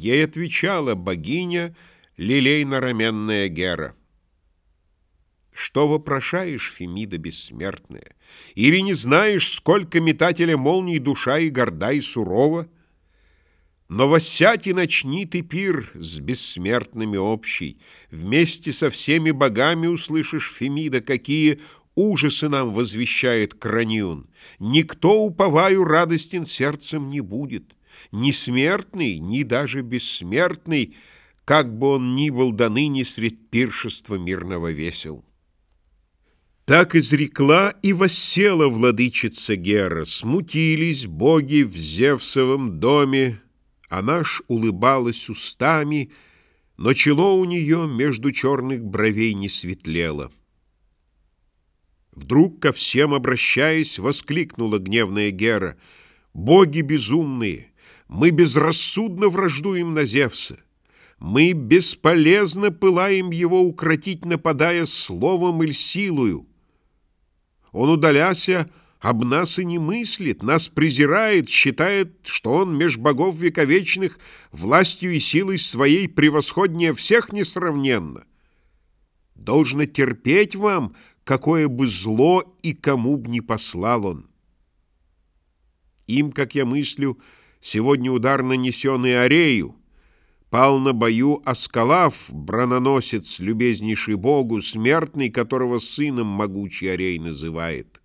Ей отвечала богиня, лилейно-раменная Гера. Что вопрошаешь, Фемида бессмертная? Или не знаешь, сколько метателя молний душа и горда, и сурова? Но воссядь и начни ты пир с бессмертными общий. Вместе со всеми богами услышишь, Фемида, какие ужасы нам возвещает Краниун. Никто, уповаю, радостен сердцем не будет. Ни смертный, ни даже бессмертный, как бы он ни был до ныне средь пиршества мирного весел. Так изрекла и воссела владычица Гера, Смутились боги в Зевсовом доме, Она ж улыбалась устами, Но чело у нее между черных бровей не светлело. Вдруг ко всем обращаясь, воскликнула гневная Гера, «Боги безумные! Мы безрассудно враждуем на Зевса!» Мы бесполезно пылаем его укротить, нападая словом или силою. Он удаляся, об нас и не мыслит, нас презирает, считает, что он меж богов вековечных властью и силой своей превосходнее всех несравненно. Должно терпеть вам, какое бы зло и кому б не послал он. Им, как я мыслю, сегодня удар нанесенный Арею, Пал на бою Аскалав, брононосец, любезнейший Богу, смертный, которого сыном могучий Арей называет.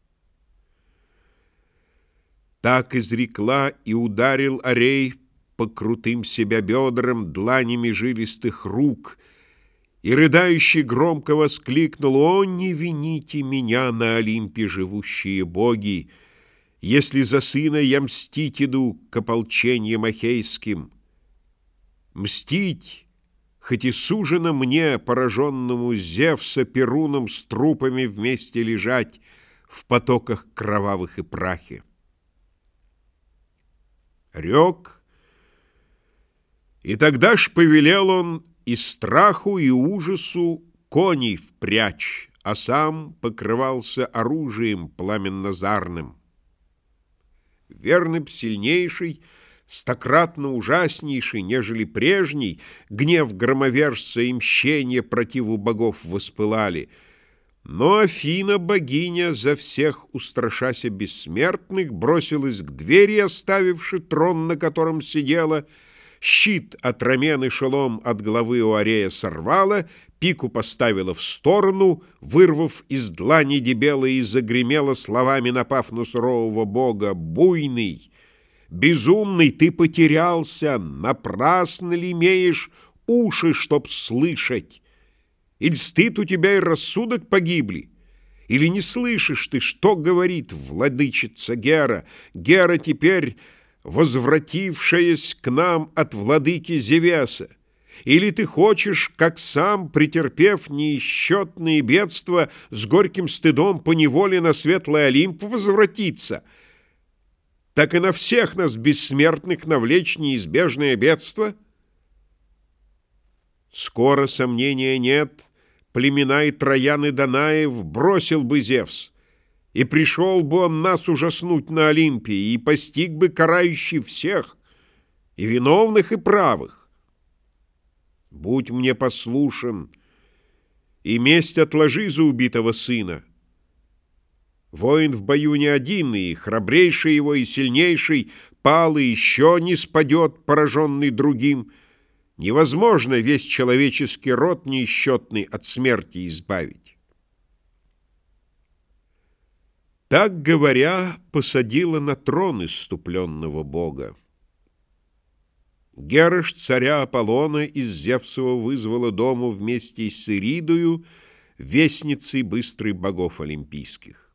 Так изрекла и ударил Арей по крутым себя бедрам дланями жилистых рук, и рыдающий громко воскликнул «О, не вините меня на Олимпе живущие боги, если за сына я мстить иду к ополчениям ахейским». Мстить, хоть и сужено мне, пораженному Зевса, Перуном с трупами вместе лежать в потоках кровавых и прахе. Рек, и тогда ж повелел он и страху, и ужасу коней впрячь, а сам покрывался оружием пламенно-зарным. Верный б сильнейший — стократно ужаснейший, нежели прежний, гнев громовержца и мщение противу богов воспылали. Но Афина, богиня, за всех устрашася бессмертных, бросилась к двери, оставивши трон, на котором сидела, щит от рамен и шелом от головы у Арея сорвала, пику поставила в сторону, вырвав из длани дебела и загремела словами, напав на сурового бога, «Буйный!» Безумный ты потерялся, напрасно ли имеешь уши, чтоб слышать? Или стыд у тебя и рассудок погибли? Или не слышишь ты, что говорит владычица Гера? Гера теперь, возвратившаяся к нам от владыки Зевеса. Или ты хочешь, как сам, претерпев неисчетные бедства, с горьким стыдом по неволе на светлый Олимп возвратиться — так и на всех нас, бессмертных, навлечь неизбежное бедство? Скоро сомнения нет, племена и Троян и Данаев бросил бы Зевс, и пришел бы он нас ужаснуть на Олимпе, и постиг бы карающий всех, и виновных, и правых. Будь мне послушен, и месть отложи за убитого сына, Воин в бою не один, и храбрейший его, и сильнейший, пал и еще не спадет, пораженный другим. Невозможно весь человеческий род неисчетный от смерти избавить. Так говоря, посадила на трон иступленного бога. Герыш царя Аполлона из Зевсова вызвала дому вместе с Иридою, вестницей быстрой богов олимпийских.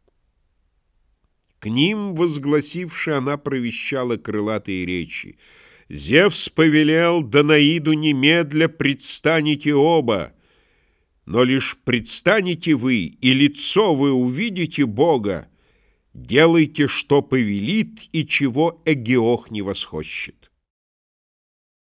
К ним, возгласивши, она провещала крылатые речи. «Зевс повелел Данаиду немедля предстанете оба, но лишь предстанете вы, и лицо вы увидите Бога, делайте, что повелит, и чего Эгеох не восхощет».